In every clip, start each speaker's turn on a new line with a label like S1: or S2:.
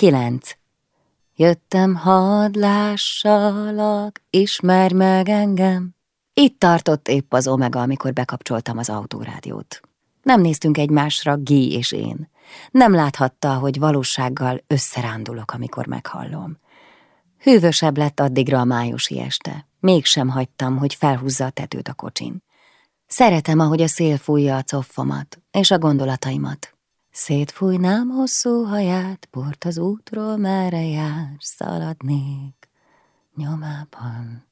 S1: 9. Jöttem, hadd lássalak, ismerj meg engem. Itt tartott épp az Omega, amikor bekapcsoltam az autórádiót. Nem néztünk egymásra, Gí és én. Nem láthatta, hogy valósággal összerándulok, amikor meghallom. Hűvösebb lett addigra a májusi este. Mégsem hagytam, hogy felhúzza a tetőt a kocsin. Szeretem, ahogy a szél fújja a coffomat és a gondolataimat. Szétfújnám hosszú haját, port az útról, merre jár, szaladnék nyomában.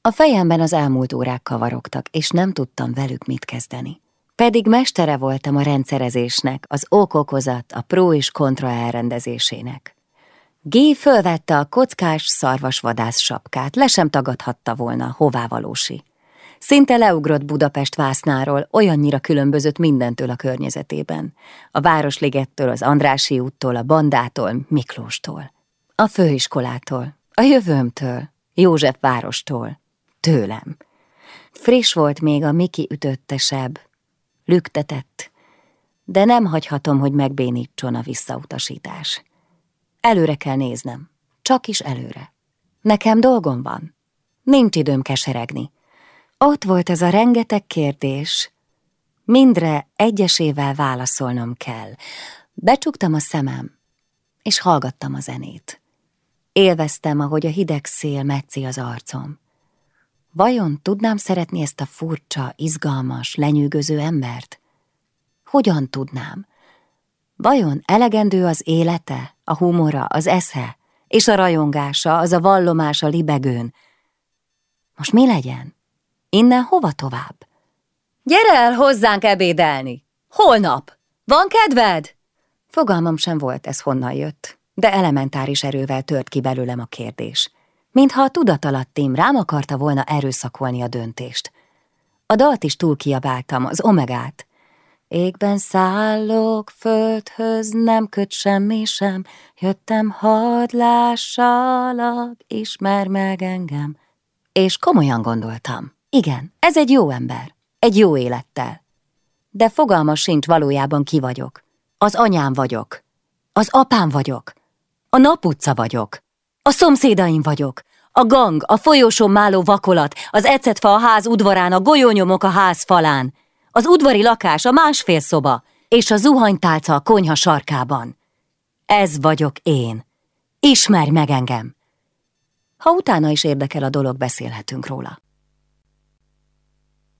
S1: A fejemben az elmúlt órák kavarogtak, és nem tudtam velük mit kezdeni. Pedig mestere voltam a rendszerezésnek, az okokozat, a pró és kontra elrendezésének. G fölvette a kockás szarvasvadász sapkát, le sem tagadhatta volna, hová valósi. Szinte leugrott Budapest vásznáról, olyannyira különbözött mindentől a környezetében. A Városligettől, az Andrási úttól, a Bandától, Miklóstól. A főiskolától, a jövőmtől, József várostól, tőlem. Friss volt még a Miki ütöttesebb, lüktetett, de nem hagyhatom, hogy megbénítson a visszautasítás. Előre kell néznem, csak is előre. Nekem dolgom van. Nincs időm keseregni. Ott volt ez a rengeteg kérdés. Mindre egyesével válaszolnom kell. Becsuktam a szemem, és hallgattam a zenét. Élveztem, ahogy a hideg szél metszi az arcom. Vajon tudnám szeretni ezt a furcsa, izgalmas, lenyűgöző embert? Hogyan tudnám? Vajon elegendő az élete, a humora, az esze, és a rajongása, az a vallomása libegőn? Most mi legyen? Innen hova tovább? Gyere el hozzánk ebédelni! Holnap! Van kedved? Fogalmam sem volt, ez honnan jött, de elementáris erővel tört ki belőlem a kérdés. Mintha a tudatalattim rám akarta volna erőszakolni a döntést. A dalt is túl kiabáltam, az omegát. Égben szállok, földhöz nem köt semmi sem, jöttem hadd lássalak, ismer meg engem. És komolyan gondoltam. Igen, ez egy jó ember, egy jó élettel. De fogalma sincs valójában ki vagyok. Az anyám vagyok. Az apám vagyok. A naputca vagyok. A szomszédaim vagyok. A gang, a folyosón máló vakolat, az ecetfa a ház udvarán, a golyónyomok a ház falán, az udvari lakás, a másfél szoba, és a zuhanytálca a konyha sarkában. Ez vagyok én. Ismerj meg engem! Ha utána is érdekel a dolog, beszélhetünk róla.